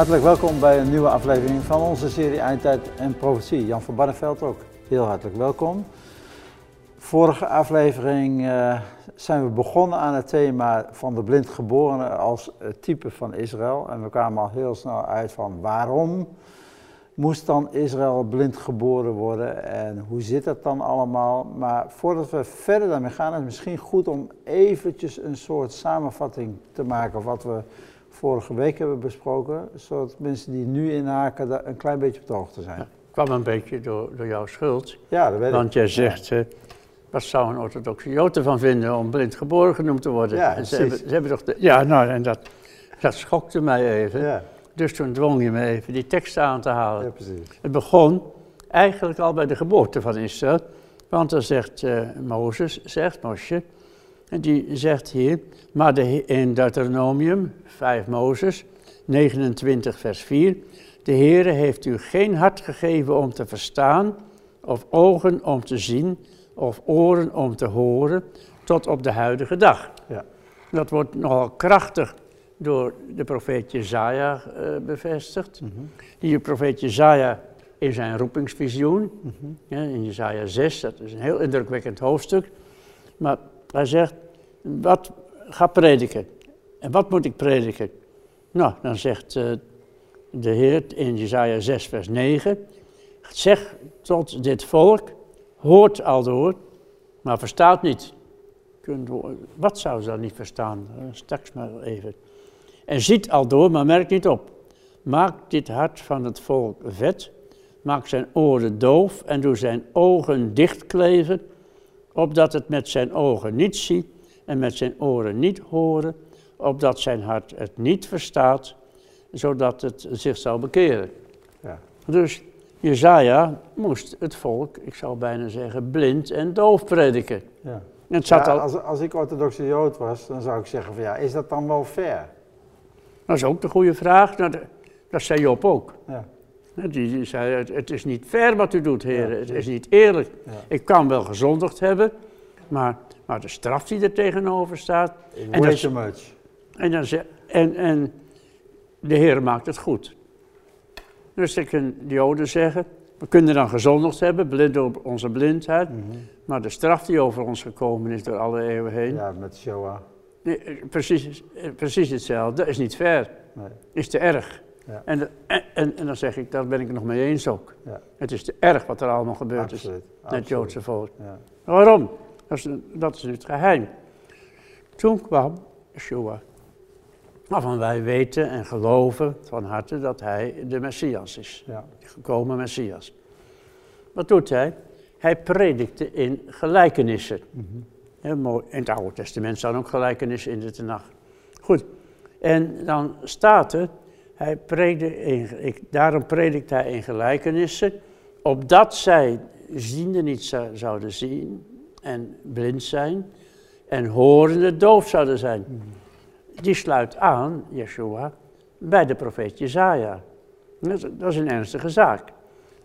Hartelijk welkom bij een nieuwe aflevering van onze serie Eindtijd en Profetie. Jan van Barneveld ook heel hartelijk welkom. Vorige aflevering uh, zijn we begonnen aan het thema van de blindgeborene als type van Israël. En we kwamen al heel snel uit van waarom moest dan Israël blind geboren worden en hoe zit dat dan allemaal? Maar voordat we verder daarmee gaan, is het misschien goed om eventjes een soort samenvatting te maken wat we vorige week hebben besproken, zodat mensen die nu inhaken daar een klein beetje op de hoogte zijn. Ja, kwam een beetje door, door jouw schuld. Ja, dat weet Want jij zegt, ja. wat zou een orthodoxe Jood ervan vinden om blind geboren genoemd te worden? Ja, ze hebben, ze hebben toch de, ja, nou, en dat, dat schokte mij even. Ja. Dus toen dwong je me even die tekst aan te halen. Ja, precies. Het begon eigenlijk al bij de geboorte van Israël. Want dan zegt uh, Mozes, zegt Mosje, en die zegt hier, maar de, in Deuteronomium 5 Mozes 29 vers 4, de Heere heeft u geen hart gegeven om te verstaan, of ogen om te zien, of oren om te horen, tot op de huidige dag. Ja. Dat wordt nogal krachtig door de profeet Jezaja uh, bevestigd. Mm -hmm. Die profeet Jezaja in zijn roepingsvisioen, mm -hmm. ja, in Jezaja 6, dat is een heel indrukwekkend hoofdstuk. Maar hij zegt, wat ga prediken? En wat moet ik prediken? Nou, dan zegt uh, de Heer in Jezaja 6 vers 9, zeg tot dit volk, hoort al door, maar verstaat niet. Wat zou ze dan niet verstaan? Straks maar even. En ziet al door, maar merkt niet op. Maak dit hart van het volk vet, maak zijn oren doof en doe zijn ogen dichtkleven, opdat het met zijn ogen niet ziet en met zijn oren niet horen, opdat zijn hart het niet verstaat, zodat het zich zou bekeren. Ja. Dus Jezaja moest het volk, ik zou bijna zeggen, blind en doof prediken. Ja. Het zat Ja, al, als, als ik orthodoxe Jood was, dan zou ik zeggen van ja, is dat dan wel fair? dat is ook de goede vraag, dat, dat zei Job ook. Ja. Die, zei, het, het is niet fair wat u doet, heren. Het is niet eerlijk. Ik kan wel gezondigd hebben, maar, maar de straf die er tegenover staat... En, dat, too much. en, dan, ze- en, en de Heer maakt het goed. Dus ik kan de Joden zeggen, we kunnen dan gezondigd hebben, blind door onze blindheid, Mhm. maar de straf die over ons gekomen is door alle eeuwen heen, Ja, met Shoah. nee, precies, precies hetzelfde, dat is niet fair, Nee. is te erg. Ja. En, en, en, en dan zeg ik, daar ben ik het nog mee eens ook. Ja. Het is te erg wat er allemaal gebeurd is met het Joodse volk. Ja. Waarom? Dat is, dat is nu het geheim. Toen kwam Yeshua, waarvan wij weten en geloven van harte dat hij de Messias is, Ja. de gekomen Messias. Wat doet hij? Hij predikte in gelijkenissen. Mhm. Heel mooi. In het Oude Testament staan ook gelijkenissen in de Tenach. Goed. En dan staat er, hij predikte in, ik, daarom predikt hij in gelijkenissen, opdat zij ziende niet zou- zouden zien en blind zijn en horende doof zouden zijn. Die sluit aan, Yeshua, bij de profeet Jezaja. Dat is, een ernstige zaak.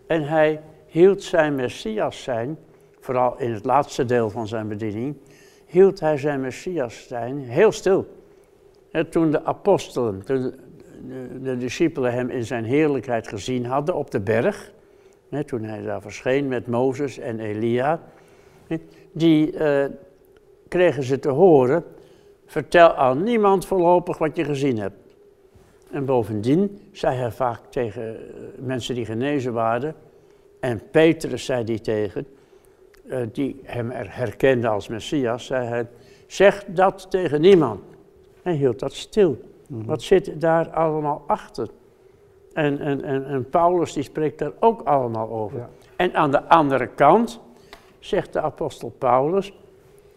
En hij hield zijn Messias zijn, vooral in het laatste deel van zijn bediening, hield hij zijn Messias zijn heel stil. Hè, toen de apostelen, toen de, discipelen hem in zijn heerlijkheid gezien hadden op de berg, hè, toen hij daar verscheen met Mozes en Elia, die eh, kregen ze te horen, vertel aan niemand voorlopig wat je gezien hebt. En bovendien zei hij vaak tegen eh, mensen die genezen waren, en Petrus zei die tegen, eh, die hem er herkende als Messias, zei hij, zeg dat tegen niemand. Hij hield dat stil. Wat zit daar allemaal achter? En, en, en, en Paulus die spreekt daar ook allemaal over. Ja. En aan de andere kant zegt de apostel Paulus,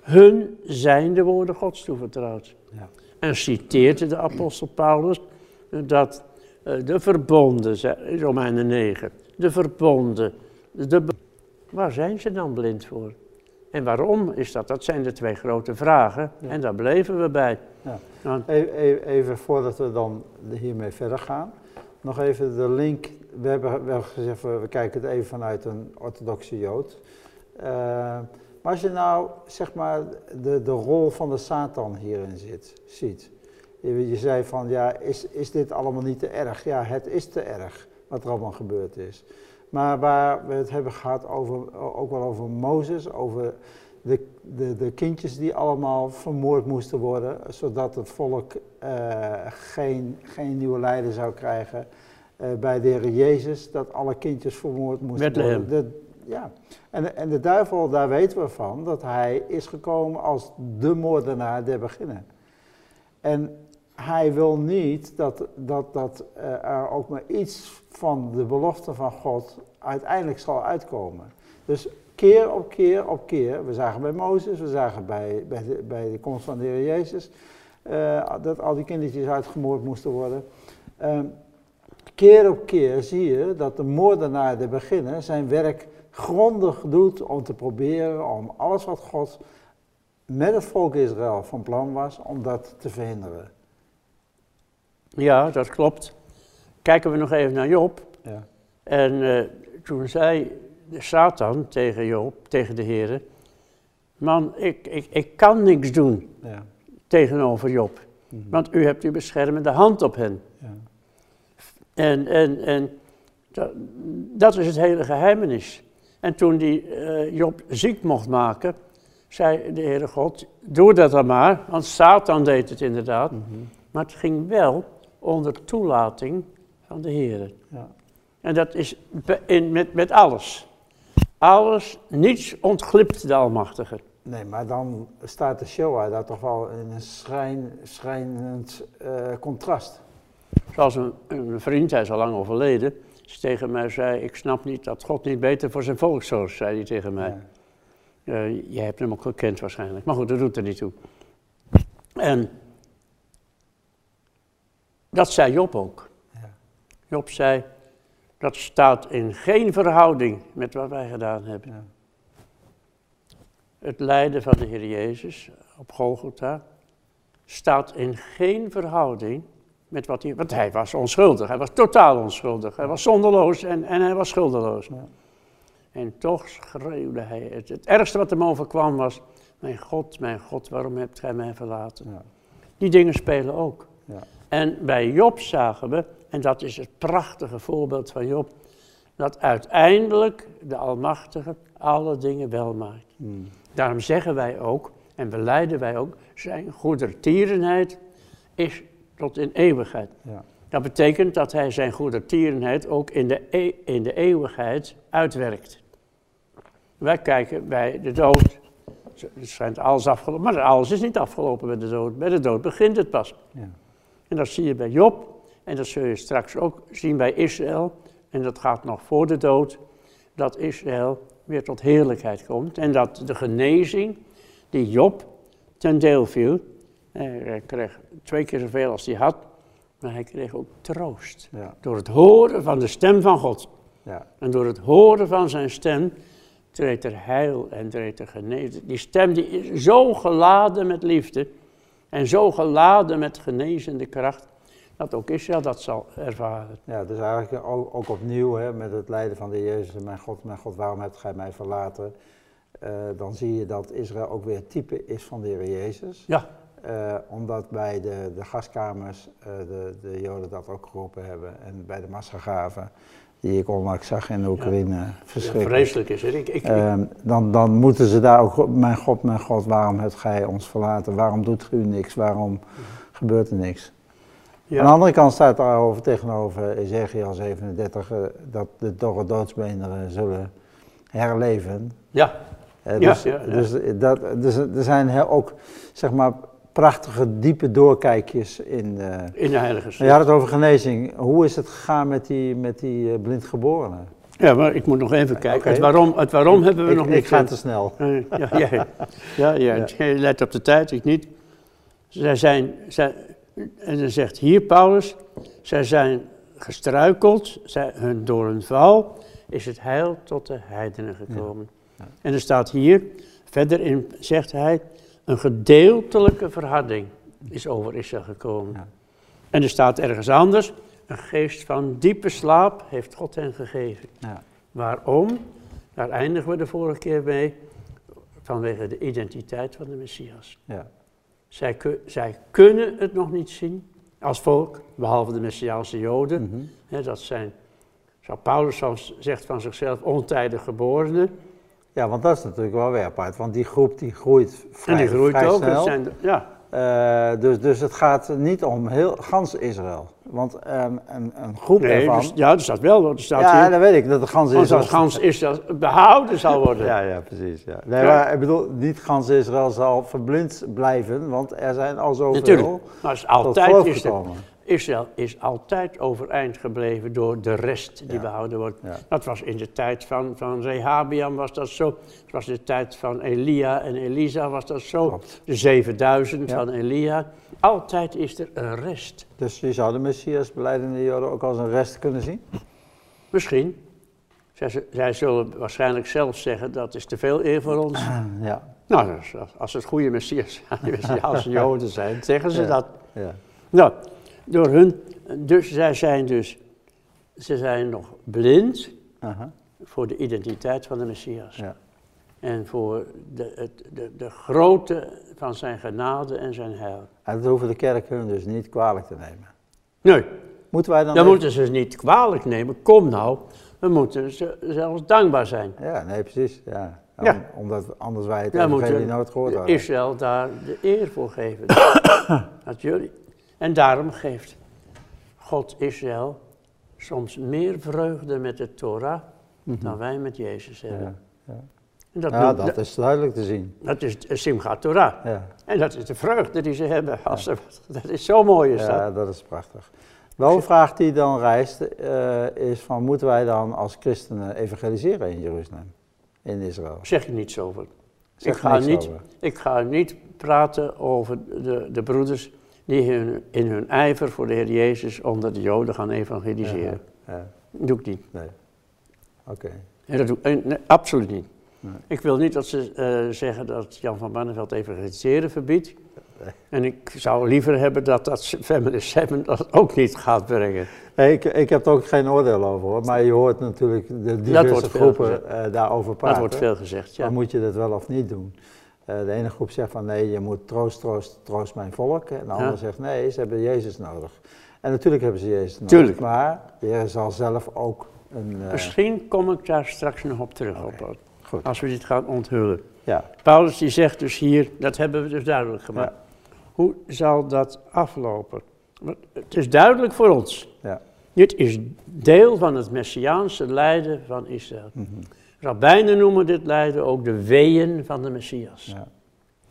hun zijn de woorden Gods toevertrouwd. Ja. En citeert de apostel Paulus dat eh, de verbonden, Romeinen 9, de verbonden, de, waar zijn ze dan blind voor? En waarom is dat? Dat zijn de twee grote vragen Ja. en daar bleven we bij. Ja. Want- Even, voordat we dan hiermee verder gaan, nog even de link. We hebben wel gezegd, we kijken het even vanuit een orthodoxe Jood. Eh, maar als je nou zeg maar de, de rol van de Satan hierin zit, ziet. Je, je zei van, ja, is, is dit allemaal niet te erg? Ja, het is te erg wat er allemaal gebeurd is. Maar waar we het hebben gehad over, ook wel over Mozes, over de, de, de kindjes die allemaal vermoord moesten worden, zodat het volk uh, geen, geen nieuwe leider zou krijgen. Uh, bij de Heer Jezus, dat alle kindjes vermoord moesten Bethlehem. worden. De, ja. en, en de duivel, daar weten we van, dat hij is gekomen als de moordenaar der beginnen. En hij wil niet dat, dat, dat uh, er ook maar iets van de belofte van God uiteindelijk zal uitkomen. Dus keer op keer op keer, we zagen bij Mozes, we zagen bij, bij, de, bij de komst van de Heer Jezus, uh, dat al die kindertjes uitgemoord moesten worden. Uh, keer op keer zie je dat de moordenaar de beginner zijn werk grondig doet om te proberen om alles wat God met het volk Israël van plan was, om dat te verhinderen. Ja, dat klopt. Kijken we nog even naar Job. Ja. En uh, toen zei Satan tegen Job, tegen de Heer, man, ik, ik, ik kan niks doen Ja. tegenover Job. Mhm. Want u hebt uw beschermende hand op hen. Ja. En, en, en dat, dat is het hele geheimenis. En toen die uh, Job ziek mocht maken, zei de Heere God, doe dat dan maar, want Satan deed het inderdaad. Mhm. Maar het ging wel onder toelating van de Heer. Ja. En dat is in, met, met alles. Alles, niets ontglipt de Almachtige. Nee, maar dan staat de Shoah daar toch wel in een schrijn, schrijnend eh, contrast. Zoals een, een vriend, hij is al lang overleden, tegen mij zei, ik snap niet dat God niet beter voor zijn volk zorgt, zei hij tegen mij. Ja. Eh, jij hebt hem ook gekend waarschijnlijk, maar goed, dat doet er niet toe. En dat zei Job ook. Ja. Job zei, dat staat in geen verhouding met wat wij gedaan hebben. Ja. Het lijden van de Heer Jezus op Golgotha staat in geen verhouding met wat hij... Want hij was onschuldig, hij was totaal onschuldig. Hij was zonderloos en, en hij was schuldeloos. Ja. En toch schreeuwde hij. Het, het ergste wat hem overkwam was... Mijn God, mijn God, waarom hebt gij mij verlaten? Ja. Die dingen spelen ook. Ja. En bij Job zagen we, en dat is het prachtige voorbeeld van Job... dat uiteindelijk de Almachtige alle dingen wel maakt. Hmm. Daarom zeggen wij ook, en beleiden wij ook, zijn goedertierenheid is tot in eeuwigheid. Ja. Dat betekent dat hij zijn goedertierenheid ook in de, e- in de eeuwigheid uitwerkt. Wij kijken bij de dood, het schijnt alles afgelopen, maar alles is niet afgelopen bij de dood. Bij de dood begint het pas. Ja. En dat zie je bij Job en dat zul je straks ook zien bij Israël. En dat gaat nog voor de dood, dat Israël weer tot heerlijkheid komt. En dat de genezing die Job ten deel viel, eh, hij kreeg twee keer zoveel als hij had, maar hij kreeg ook troost. Ja. Door het horen van de stem van God. Ja. En door het horen van zijn stem treedt er heil en treedt er genezing. Die stem die is zo geladen met liefde en zo geladen met genezende kracht, dat ook Israël dat zal ervaren. Ja, dus eigenlijk ook, ook opnieuw hè, met het lijden van de Jezus. Mijn God, mijn God, waarom hebt gij mij verlaten? Eh, dan zie je dat Israël ook weer type is van de Heer Jezus. Ja, Eh, omdat bij de, de gaskamers eh, de, de Joden dat ook geroepen hebben. En bij de massagraven, die ik onlangs zag in de Oekraïne, verschrikkelijk. vreselijk is het. Ik, ik, Ehm, dan, dan moeten ze daar ook, mijn God, mijn God, waarom hebt gij ons verlaten? Waarom doet u niks? Waarom gebeurt er niks? Ja. Aan de andere kant staat daarover tegenover Ezekiel 37 eh, dat de dorre doodsbeenderen zullen herleven. ja, Eh, dus, ja, ja. Dus, dat, dus er zijn ook zeg maar, prachtige, diepe doorkijkjes in. eh, in de Heilige je Schrift. had het over genezing. Hoe is het gegaan met die, met die blindgeborenen? Ja, maar ik moet nog even kijken. Het, waarom, het waarom hebben we ik, nog ik niet. ga eh, te snel. Ja, ja, ja, ja, let op de tijd, ik niet. Zij zijn, zij, en dan zegt hier Paulus, zij zijn gestruikeld, zij, hun, door hun val is het heil tot de heidenen gekomen. Ja. En er staat hier, verder in, zegt hij, een gedeeltelijke verharding is over Israël gekomen. Ja. En er staat ergens anders, een geest van diepe slaap heeft God hen gegeven. Waarom? Daar eindigen we de vorige keer mee. Vanwege de identiteit van de Messias. Ja. Zij, ku- zij kunnen het nog niet zien als volk, behalve de Messiaanse Joden. Mhm. Hè, dat zijn, zoals Paulus zegt van zichzelf, ontijdig geborenen. Ja, want dat is natuurlijk wel weer apart, want die groep die groeit vrij, en die groeit ook. snel. Zijn, ja, Eh, dus, dus het gaat niet om heel, gans Israël. Want een, een, een groep nee, ervan... dus, ja, er staat wel, er staat ja, hier, dat weet ik, dat de gans Israël... dat gans Israël behouden zal worden. Ja, ja, precies. Ja. Nee, Ja. maar ik bedoel, niet gans Israël zal verblind blijven, want er zijn al zoveel Natuurlijk. Maar is altijd is er. Israël is altijd overeind gebleven door de rest die Ja. behouden wordt. Ja. Dat was in de tijd van, van Rehabiam was dat zo. Het was in de tijd van Elia en Elisa was dat zo. Klopt. De 7000 Ja. van Elia. Altijd is er een rest. Dus je zou de Messias beleidende Joden ook als een rest kunnen zien? Misschien. Zij, zij zullen waarschijnlijk zelf zeggen dat is te veel eer voor ons. Ja, Nou, als het goede Messias, Messiaanse Joden zijn, zeggen ze dat. ja. Nou, door hun, dus zij zijn dus, ze zijn nog blind voor de identiteit van de Messias. ja. En voor de, het, de, de grootte van zijn genade en zijn heil. En dat hoeven de kerk hun dus niet kwalijk te nemen. Nee, Moeten wij dan... dan even- moeten ze niet kwalijk nemen. Kom nou, we moeten ze zelfs dankbaar zijn. Ja, nee, precies. Ja. Ja. Om- Omdat anders wij het Wij evangelie nooit gehoord hadden. Israël daar de eer voor geven. dat jullie. En daarom geeft God Israël soms meer vreugde met de Torah dan wij met Jezus hebben. Mhm. Ja, ja. En dat, ja, noemt- dat is duidelijk te zien. dat is de Simchat Torah. Ja, En dat is de vreugde die ze hebben. Als ze, dat is zo mooi is dat. ja dat is prachtig. Wel een vraag die dan rijst, eh, is van moeten wij dan als christenen evangeliseren in Jeruzalem, in Israël? Zeg je niets over. Zeg ik, ga niet, over. ik ga niet praten over de, de broeders die hun, in hun ijver voor de Heer Jezus onder de Joden gaan evangeliseren. Ja, ja, Dat doe ik niet. nee. Oké. En dat doe ik eh, nee, absoluut niet. Nee. Ik wil niet dat ze eh, zeggen dat Jan van Barneveld evangeliseren verbiedt. Nee. En ik zou liever hebben dat dat Feminist 7 dat ook niet gaat brengen. Nee, ik, ik heb er ook geen oordeel over hoor, maar je hoort natuurlijk de diverse groepen eh, daarover Dat praten. wordt veel gezegd, ja. Dan moet je dat wel of niet doen. Eh, de ene groep zegt van nee, je moet troost, troost, troost mijn volk. En de andere zegt nee, ze hebben Jezus nodig. En natuurlijk hebben ze Jezus nodig. Tuurlijk. Maar Heer zal zelf ook een... eh, Misschien kom ik daar straks nog op terug, op, goed. als we dit gaan onthullen. Ja, Paulus die zegt dus hier, dat hebben we dus duidelijk gemaakt. Ja. Hoe zal dat aflopen? Want Het is duidelijk voor ons. ja. Dit is deel van het messiaanse lijden van Israël. mhm, Rabbijnen noemen dit lijden ook de weeën van de Messias. ja.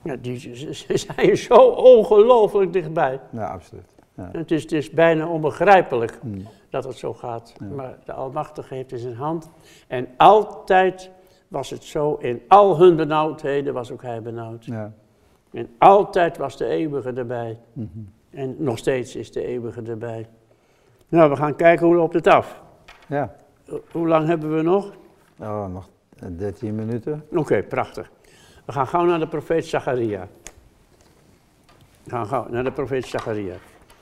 Ja, die, ze, zijn zo ongelooflijk dichtbij. ja, absoluut. Ja. Het is, het is bijna onbegrijpelijk Mm. dat het zo gaat. Ja. Maar de Almachtige heeft in zijn hand. En altijd was het zo, in al hun benauwdheden was ook hij benauwd. Ja. En altijd was de eeuwige erbij. mhm. En nog steeds is de eeuwige erbij. Nou, we gaan kijken hoe loopt het af. ja. Ho- Hoe lang hebben we nog? Oh, nog 13 minuten. Oké, prachtig. We gaan gauw naar de profeet Zacharia. We gaan gauw naar de profeet Zacharia.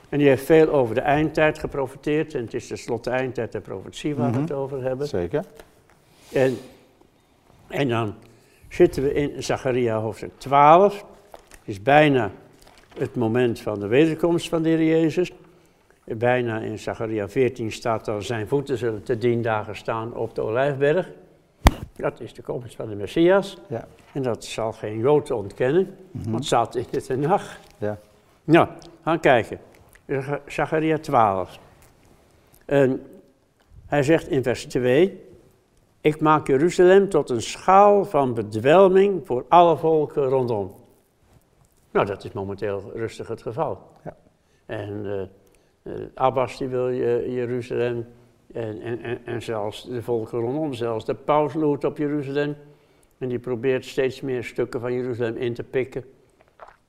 En die heeft veel over de eindtijd geprofiteerd. En het is tenslotte de eindtijd der profetie waar we Mhm. het over hebben. Zeker. En, en dan zitten we in Zacharia hoofdstuk 12. Het is bijna het moment van de wederkomst van de Heer Jezus. Bijna in Zacharia 14 staat dan zijn voeten zullen te dien dagen staan op de Olijfberg. Dat is de komst van de Messias. Ja. En dat zal geen Jood ontkennen, Mhm. want het staat in de Tenach. Ja. Nou, gaan kijken. Zacha- Zacharia 12. En hij zegt in vers 2: Ik maak Jeruzalem tot een schaal van bedwelming voor alle volken rondom. Nou, dat is momenteel rustig het geval. Ja. En eh, Abbas die wil je, Jeruzalem. En, en, en, en zelfs de volken rondom, zelfs de paus loert op Jeruzalem. En die probeert steeds meer stukken van Jeruzalem in te pikken.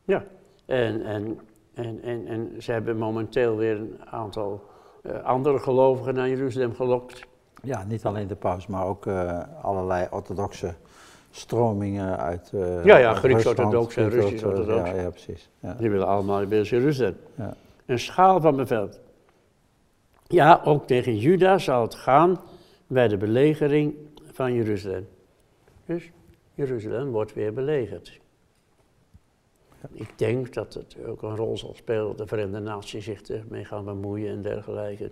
Ja, en, en, en, en, en ze hebben momenteel weer een aantal eh, andere gelovigen naar Jeruzalem gelokt. Ja, niet alleen de paus, maar ook eh, allerlei orthodoxe stromingen uit. eh, Ja, ja, Grieks-orthodox en Russisch-orthodox. Ja, ja, precies. Ja. Die willen allemaal weer Jeruzalem. Ja. Een schaal van bevel. Ja, ook tegen Juda zal het gaan bij de belegering van Jeruzalem. Dus Jeruzalem wordt weer belegerd. Ik denk dat het ook een rol zal spelen dat de Verenigde Naties zich ermee gaan bemoeien en dergelijke.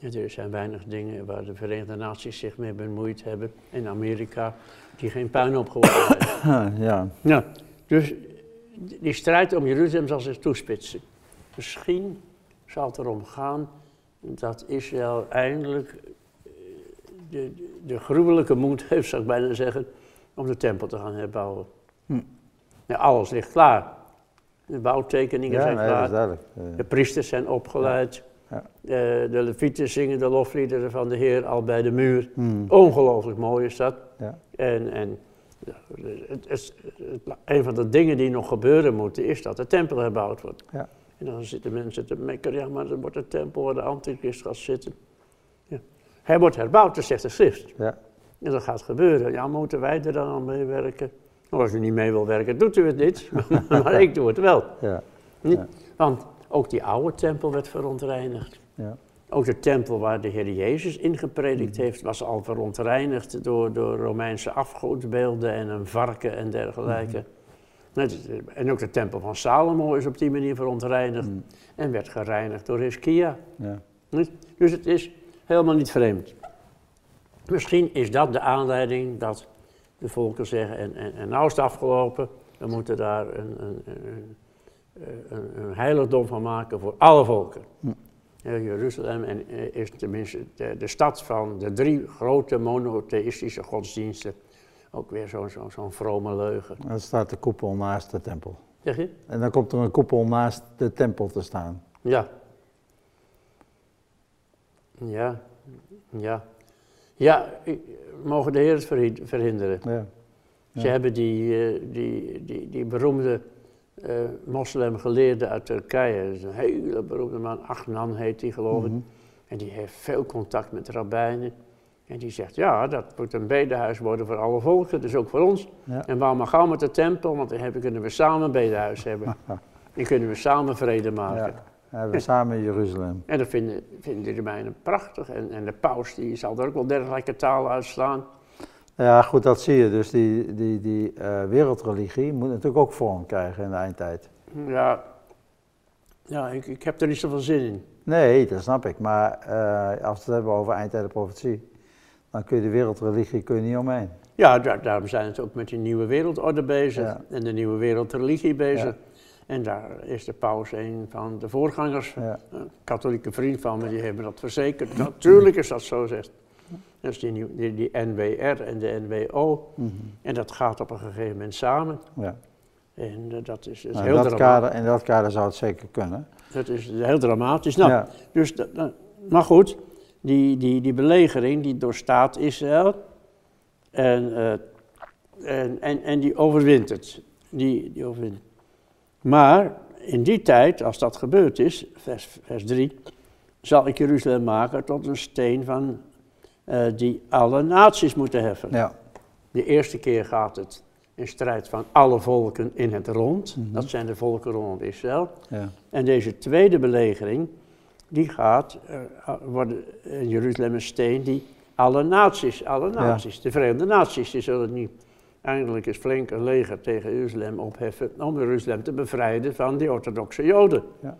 er zijn weinig dingen waar de Verenigde Naties zich mee bemoeid hebben in Amerika die geen puin opgeworpen hebben. Ja. ja. Dus die strijd om Jeruzalem zal zich toespitsen. Misschien zal het erom gaan dat Israël eindelijk eh, de, de, gruwelijke moed heeft, zou ik bijna zeggen, om de tempel te gaan herbouwen. Hm. Ja, alles ligt klaar. De bouwtekeningen zijn klaar. De priesters zijn opgeleid. Ja. De, de levieten zingen de lofliederen van de Heer al bij de muur. Hm. Ongelooflijk mooi is dat. Ja. En, en het, het, een van de dingen die nog gebeuren moeten is dat de tempel herbouwd wordt. Ja. En dan zitten mensen te mekkeren, ja maar dan wordt de tempel waar de antichrist gaat zitten. Ja. Hij wordt herbouwd, dat zegt de schrift. Ja. En dat gaat gebeuren. Ja, moeten wij er dan aan meewerken? Nou, als u niet mee wil werken, doet u het niet. maar ik doe het wel. Ja. ja. Want ook die oude tempel werd verontreinigd. Ja. Ook de tempel waar de Heer Jezus in gepredikt mhm. heeft, was al verontreinigd door, door Romeinse afgodsbeelden en een varken en dergelijke. Mm En ook de tempel van Salomo is op die manier verontreinigd mhm. en werd gereinigd door Hiskia. Ja. Dus het is helemaal niet vreemd. Misschien is dat de aanleiding dat de volken zeggen, en, en, en nou is het afgelopen, we moeten daar een, een, een, een heiligdom van maken voor alle volken. Mm. Jeruzalem en, eh, is tenminste de, de, stad van de drie grote monotheïstische godsdiensten. Ook weer zo'n zo, zo vrome leugen. Dan staat de koepel naast de tempel. Zeg je? En dan komt er een koepel naast de tempel te staan. Ja. Ja, ja. Ja, mogen de Heer het verhinderen. Ja. Ze hebben die, eh, die, die, die beroemde uh, moslimgeleerde uit Turkije. Dat is een hele beroemde man, Achnan heet die geloof ik. Mhm. En die heeft veel contact met rabbijnen. En die zegt, ja, dat moet een bedehuis worden voor alle volken, dus ook voor ons. En waarom maar gauw met de tempel, want dan kunnen we samen een bedehuis hebben. en kunnen we samen vrede maken. Ja, hebben we samen Jeruzalem. En dat vinden, vinden de Romeinen prachtig. En, en de paus die zal er ook wel dergelijke taal uitslaan. Ja, goed, dat zie je. Dus die, die, die uh, wereldreligie moet natuurlijk ook vorm krijgen in de eindtijd. Ja, ja ik, ik heb er niet zoveel zin in. Nee, dat snap ik. Maar uh, als we het hebben over eindtijdenprofetie, dan kun je de wereldreligie kun je niet omheen. Ja, daar, daarom zijn ze ook met die nieuwe wereldorde bezig en de nieuwe wereldreligie bezig. Ja. En daar is de paus een van de voorgangers, ja. een katholieke vriend van me, die hebben dat verzekerd. Natuurlijk is dat zo, zegt is die, die, die NWR en de NWO. Mhm. En dat gaat op een gegeven moment samen. Ja. En uh, dat is, is nou, heel kader, In dat kader zou het zeker kunnen. Dat is heel dramatisch. Nou, dus, maar goed, die, die, die belegering die doorstaat Israël. En, uh, en, en, en die overwint het. Die, die overwint. Maar in die tijd, als dat gebeurd is, vers, vers 3, zal ik Jeruzalem maken tot een steen van uh, die alle naties moeten heffen. Ja. De eerste keer gaat het in strijd van alle volken in het rond. Mhm. Dat zijn de volken rond Israël. Ja. En deze tweede belegering, die gaat uh, worden in Jeruzalem een steen die alle naties, alle naties, de Verenigde Naties, die zullen niet eindelijk eens flink een leger tegen Jeruzalem opheffen om Jeruzalem te bevrijden van die orthodoxe Joden. Ja.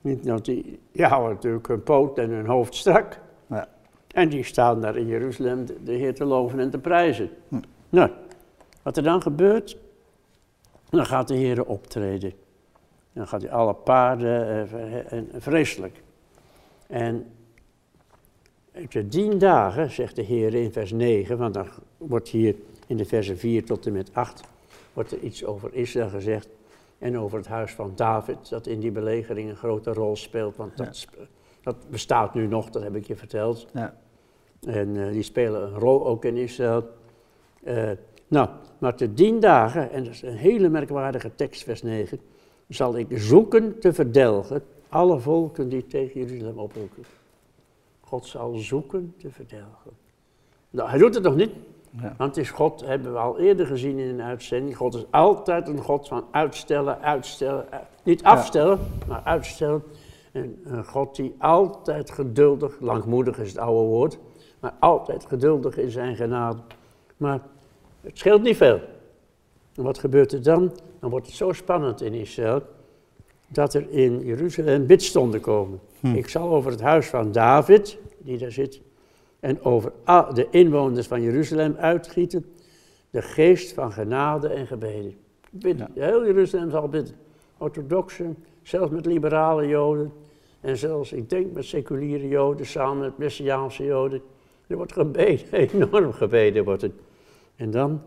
Niet dat die, die houden natuurlijk hun poot en hun hoofd strak. Ja. En die staan daar in Jeruzalem de, Heer te loven en te prijzen. Hm. Nou, wat er dan gebeurt, dan gaat de Heer optreden. Dan gaat hij alle paarden, eh, en vreselijk. En de tien dagen, zegt de Heer in vers 9, want dan wordt hier in de versen 4 tot en met 8, wordt er iets over Israël gezegd. En over het huis van David, dat in die belegering een grote rol speelt. Want dat, dat bestaat nu nog, dat heb ik je verteld. Ja. En uh, die spelen een rol ook in Israël. Uh, nou, maar te dien dagen, en dat is een hele merkwaardige tekst, vers 9, zal ik zoeken te verdelgen alle volken die tegen Jeruzalem oproepen. God zal zoeken te verdelgen. Nou, hij doet het nog niet, ja. want het is God, hebben we al eerder gezien in een uitzending, God is altijd een God van uitstellen, uitstellen, niet afstellen, maar uitstellen. En een God die altijd geduldig, langmoedig is het oude woord, maar altijd geduldig in zijn genade. Maar het scheelt niet veel. En wat gebeurt er dan? Dan wordt het zo spannend in Israël dat er in Jeruzalem bidstonden komen. Hm. Ik zal over het huis van David, die daar zit, en over de inwoners van Jeruzalem uitgieten de geest van genade en gebeden. Heel Jeruzalem zal bidden. Orthodoxen, zelfs met liberale joden en zelfs, ik denk met seculiere joden, samen met messiaanse joden. Er wordt gebeden, enorm gebeden wordt het. En dan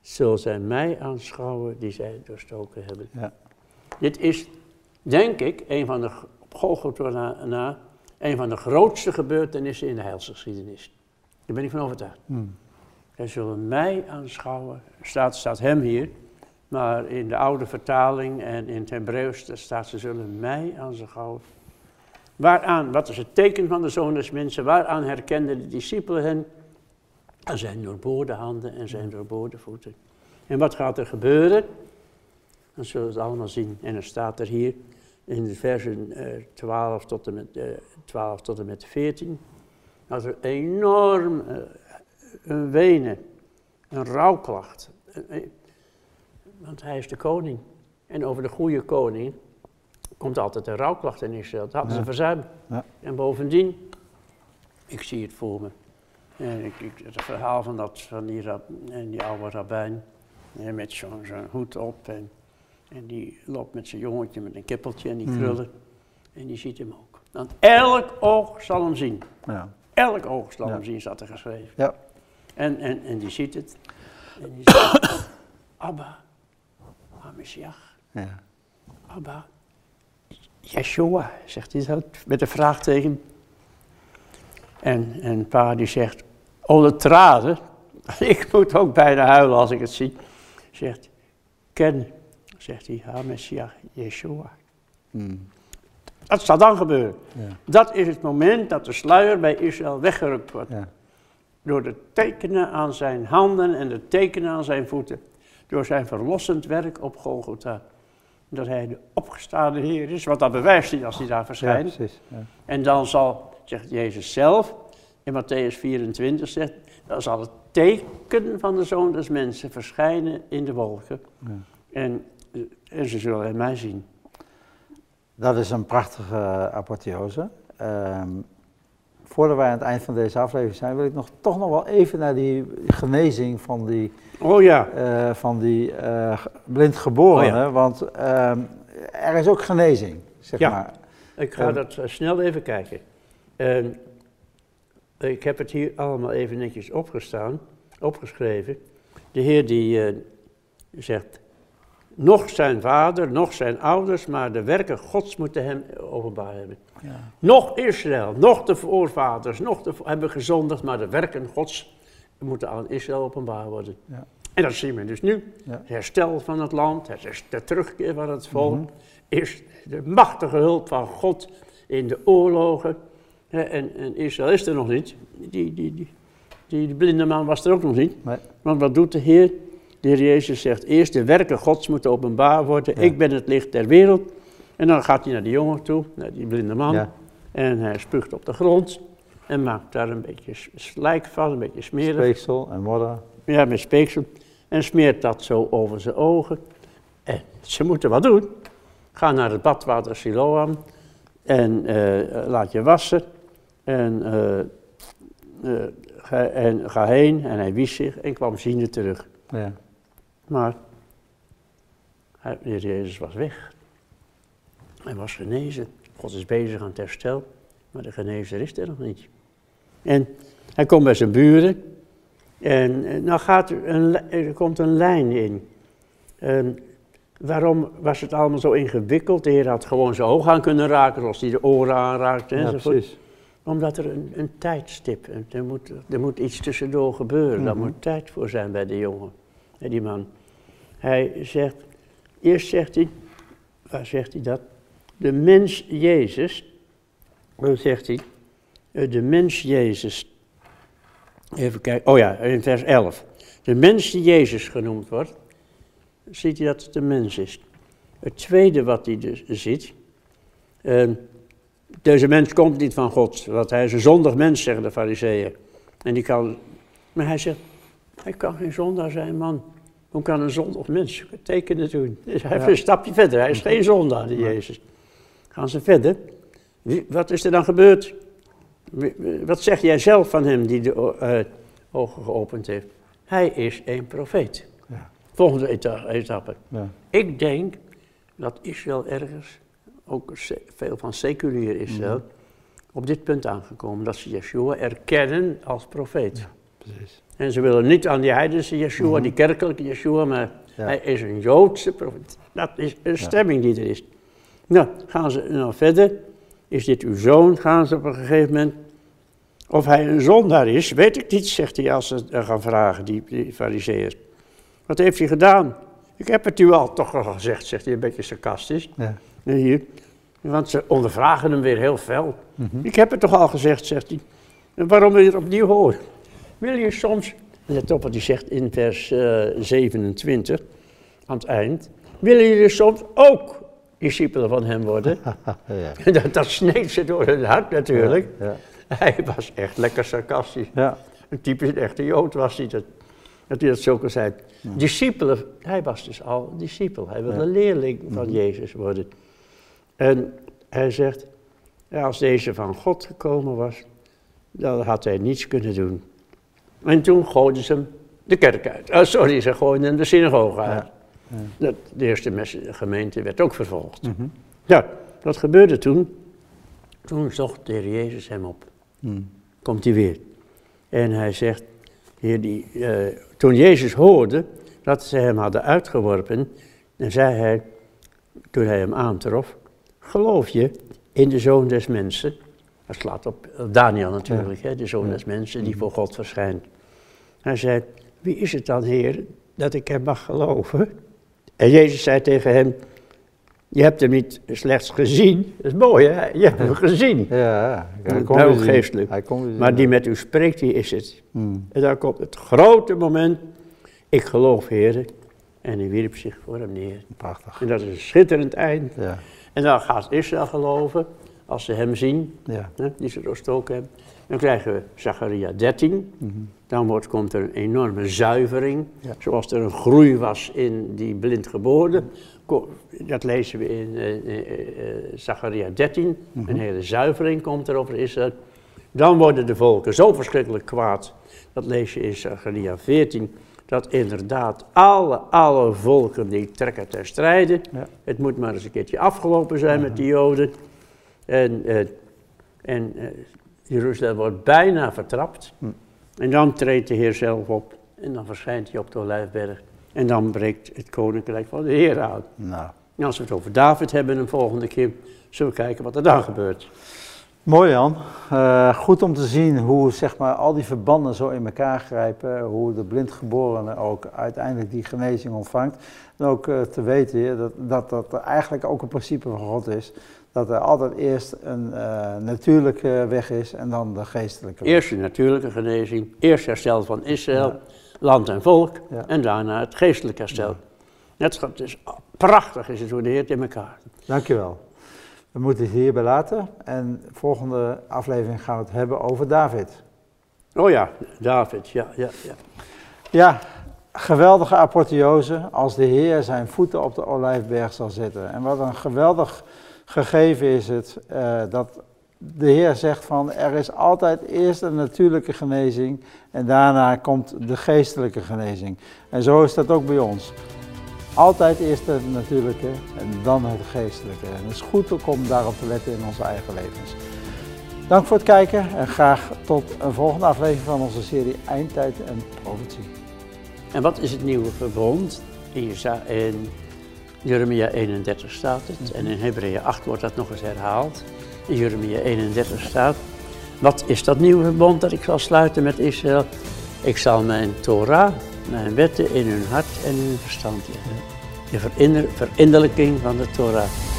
zullen zij mij aanschouwen die zij doorstoken hebben. Ja. Dit is, denk ik, een van de, op Golgotha na, na, een van de grootste gebeurtenissen in de heilsgeschiedenis. Daar ben ik van overtuigd. Hmm. Zij zullen mij aanschouwen, staat, staat hem hier, maar in de oude vertaling en in het Hebreeuws staat ze zullen mij aanschouwen. Waaraan, wat is het teken van de zoon des mensen, waaraan herkenden de discipelen hen? Aan zijn doorboorde handen en zijn doorboorde voeten. En wat gaat er gebeuren? Dan zullen we het allemaal zien. En er staat er hier in de versen eh, 12, tot en met, eh, 12 tot en met 14, dat er enorm eh, een wenen, een rouwklacht. Een- een- want hij is de koning. En over de goede koning komt altijd een rouwklacht in Israël. Dat hadden Ja. ze verzuimd. Ja. En bovendien, ik zie het voor me. En ik, ik, het verhaal van, dat, van die, rab- en die oude rabbijn, met zo'n zo'n hoed op. En, en die loopt met zijn jongetje met een kippeltje en die Hmm. krullen. En die ziet hem ook. Want elk oog zal hem zien. Ja. Elk oog zal Ja. hem zien, staat er geschreven. Ja. En, en, en die ziet het. En die zegt, Abba, HaMashiach, Ja. Abba, Yeshua, zegt hij zo, met een vraagteken. En, en pa die zegt, oh de tranen, ik moet ook bijna huilen als ik het zie. Zegt, ken, zegt hij, HaMashiach, Yeshua. Hmm. Dat zal dan gebeuren. Ja. Dat is het moment dat de sluier bij Israël weggerukt wordt. Ja. Door de tekenen aan zijn handen en de tekenen aan zijn voeten. Door zijn verlossend werk op Golgotha. Dat hij de opgestaande Heer is, want dat bewijst hij als hij daar verschijnt. precies. Ja. En dan zal, zegt Jezus zelf, in Matthäus 24 zegt, dan zal het teken van de Zoon des Mensen verschijnen in de wolken. Ja. En, en ze zullen mij zien. Dat is een prachtige apotheose. Ehm, voordat wij aan het eind van deze aflevering zijn, wil ik nog, toch nog wel even naar die genezing van die, Oh ja, eh van die eh, blindgeborene. Oh ja. Want ehm, er is ook genezing, zeg Ja. maar. Ik ga Ehm. dat eh, snel even kijken. En ik heb het hier allemaal even netjes opgestaan, opgeschreven. De Heer die eh, zegt, nog zijn vader, nog zijn ouders, maar de werken Gods moeten hem openbaar hebben. Ja. Nog Israël, nog de voorvaders, nog de, hebben gezondigd, maar de werken Gods moeten aan Israël openbaar worden. Ja. En dat zien we dus nu. Ja. Het herstel van het land, het de terugkeer van het volk, Mhm. is de machtige hulp van God in de oorlogen. En, en Israël is er nog niet. Die, die, die, die, die blinde man was er ook nog niet. Nee. Want wat doet de Heer? De Heer Jezus zegt eerst, de werken Gods moeten openbaar worden. Ja. Ik ben het licht der wereld. En dan gaat hij naar die jongen toe, naar die blinde man. Ja. En hij spuugt op de grond. En maakt daar een beetje slijk van, een beetje smerig. Speeksel en modder. Ja, met speeksel. En smeert dat zo over zijn ogen. En ze moeten wat doen. Ga naar het badwater Siloam. En eh, laat je wassen. En, eh, eh, ga, en ga heen. En hij wies zich en kwam ziende terug. Ja. Maar de Heer Jezus was weg. Hij was genezen. God is bezig aan het herstel. Maar de genezer is er nog niet. En hij komt bij zijn buren. En eh, nou gaat er, een, er komt een lijn in. En waarom was het allemaal zo ingewikkeld? De Heer had gewoon zijn oog aan kunnen raken, zoals hij de oren aanraakte ja, precies. Omdat er een, een tijdstip, er moet, er moet iets tussendoor gebeuren. Daar Mhm. moet tijd voor zijn bij de jongen, die man. Hij zegt, eerst zegt hij, waar zegt hij dat? De mens Jezus, dan zegt hij, eh, de mens Jezus. Even kijken, oh ja, in vers 11. De mens die Jezus genoemd wordt, ziet hij dat het een mens is. Het tweede wat hij dus ziet, eh, deze mens komt niet van God, want hij is een zondig mens, zeggen de fariseeën. En die kan, maar hij zegt, hij kan geen zondaar zijn, man. Hoe kan een zondig mens tekenen doen? Dus hij ja. een stapje verder, hij is geen zondaar, die Jezus. Gaan ze verder. wat is er dan gebeurd? Wat zeg jij zelf van hem die de uh, ogen geopend heeft? Hij is een profeet. Ja. Volgende etappe. Ja. Ik denk dat Israël ergens, ook veel van seculier Israël, mm op dit punt aangekomen. Dat ze Yeshua erkennen als profeet. Ja, precies. En ze willen niet aan die heidense Yeshua, mm die kerkelijke Yeshua, maar hij is een Joodse profeet. Dat is een stemming die er is. Nou, gaan ze nou verder. Is dit uw zoon? Gaan ze op een gegeven moment. Of hij een zondaar is, weet ik niet, zegt hij als ze gaan vragen, die, die. Wat heeft hij gedaan? Ik heb het u al toch al gezegd, zegt hij een beetje sarcastisch. Ja. Hier, want ze ondervragen hem weer heel fel. Mhm. Ik heb het toch al gezegd, zegt hij. En waarom wil je het opnieuw horen? Wil je soms, let op wat hij zegt in vers uh, eh, 27, aan het eind. Willen jullie soms ook discipelen van hem worden? ja. dat, dat sneed ze door het hart natuurlijk. Ja, hij was echt lekker sarcastisch. Een typisch echte Jood was hij dat. Dat hij dat zo kon zijn. Discipelen, hij was dus al discipel. Hij wilde leerling van mhm. Jezus worden. En hij zegt, als deze van God gekomen was, dan had hij niets kunnen doen. En toen gooiden ze hem de kerk uit. Oh, sorry, ze gooiden hem de synagoge uit. Ja. Ja. De eerste gemeente werd ook vervolgd. Mm Ja, wat gebeurde toen? Toen zocht de Heer Jezus hem op. Mm. Komt hij weer. En hij zegt, hier die, uh, toen Jezus hoorde dat ze hem hadden uitgeworpen, dan zei hij, toen hij hem aantrof, geloof je in de Zoon des Mensen? Dat slaat op Daniel natuurlijk, hè, de Zoon des Mensen die voor God verschijnt. Hij zei, wie is het dan, Heer, dat ik hem mag geloven? En Jezus zei tegen hem, je hebt hem niet slechts gezien, dat is mooi hè, je hebt hem gezien. Ja, hij komt heel geestelijk. Hij komt maar die met u spreekt, die is het. Hmm. En dan komt het grote moment, ik geloof Heer, en hij wierp zich voor hem neer. Prachtig. En dat is een schitterend eind. Ja. En dan gaat Israël geloven, als ze hem zien, ja. hè, die ze doorstoken hebben. Dan krijgen we Zacharia 13. Mhm. Dan wordt, komt er een enorme zuivering. Zoals er een groei was in die blindgeboren. Dat lezen we in uh, Zacharia 13. Mhm. Een hele zuivering komt er over Israël. Dan worden de volken zo verschrikkelijk kwaad. Dat lees je in Zacharia 14 dat inderdaad alle, alle volken die trekken ter strijde. Ja. Het moet maar eens een keertje afgelopen zijn met die Joden. En, uh, en uh, Jeruzalem wordt bijna vertrapt. Hm. En dan treedt de Heer zelf op. En dan verschijnt hij op de Olijfberg. En dan breekt het koninkrijk van de Heer aan. Nou. En als we het over David hebben een volgende keer, zullen we kijken wat er dan gebeurt. Mooi Jan. Uh, goed om te zien hoe zeg maar, al die verbanden zo in elkaar grijpen. Hoe de blindgeborene ook uiteindelijk die genezing ontvangt. En ook uh, te weten dat, dat dat eigenlijk ook een principe van God is. Dat er altijd eerst een uh, natuurlijke weg is en dan de geestelijke weg. Eerst de natuurlijke genezing, eerst herstel van Israël, land en volk. En daarna het geestelijke herstel. Net, het is prachtig is het hoe de Heer in elkaar. Dankjewel. We moeten het hierbij laten en de volgende aflevering gaan we het hebben over David. Oh ja, David, ja, ja, ja. Ja, geweldige apotheose als de Heer zijn voeten op de olijfberg zal zetten. En wat een geweldig gegeven is het, uh, dat de Heer zegt van er is altijd eerst een natuurlijke genezing en daarna komt de geestelijke genezing. En zo is dat ook bij ons. Altijd eerst het natuurlijke en dan het geestelijke. En het is goed om daarop te letten in onze eigen levens. Dank voor het kijken en graag tot een volgende aflevering van onze serie Eindtijd en Profetie. En wat is het nieuwe verbond? In Jeremia 31 staat het en in Hebreeën 8 wordt dat nog eens herhaald. In Jeremia 31 staat, wat is dat nieuwe verbond dat ik zal sluiten met Israël? Ik zal mijn Torah mijn wetten in hun hart en in hun verstand leggen. De verinnerlijking van de Torah.